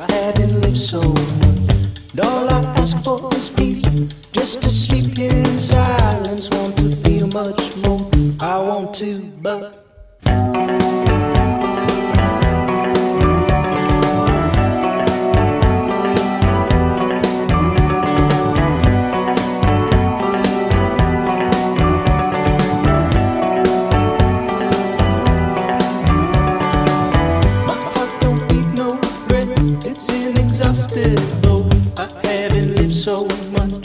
I haven't lived so long, And all I ask for is peace, just to sleep in silence. Want to feel much more? I want to, but.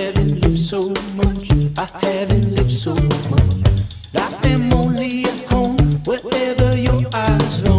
I haven't lived so much. I haven't lived so much. I am only at home wherever your eyes are.